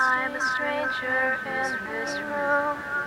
I'm a stranger in this room.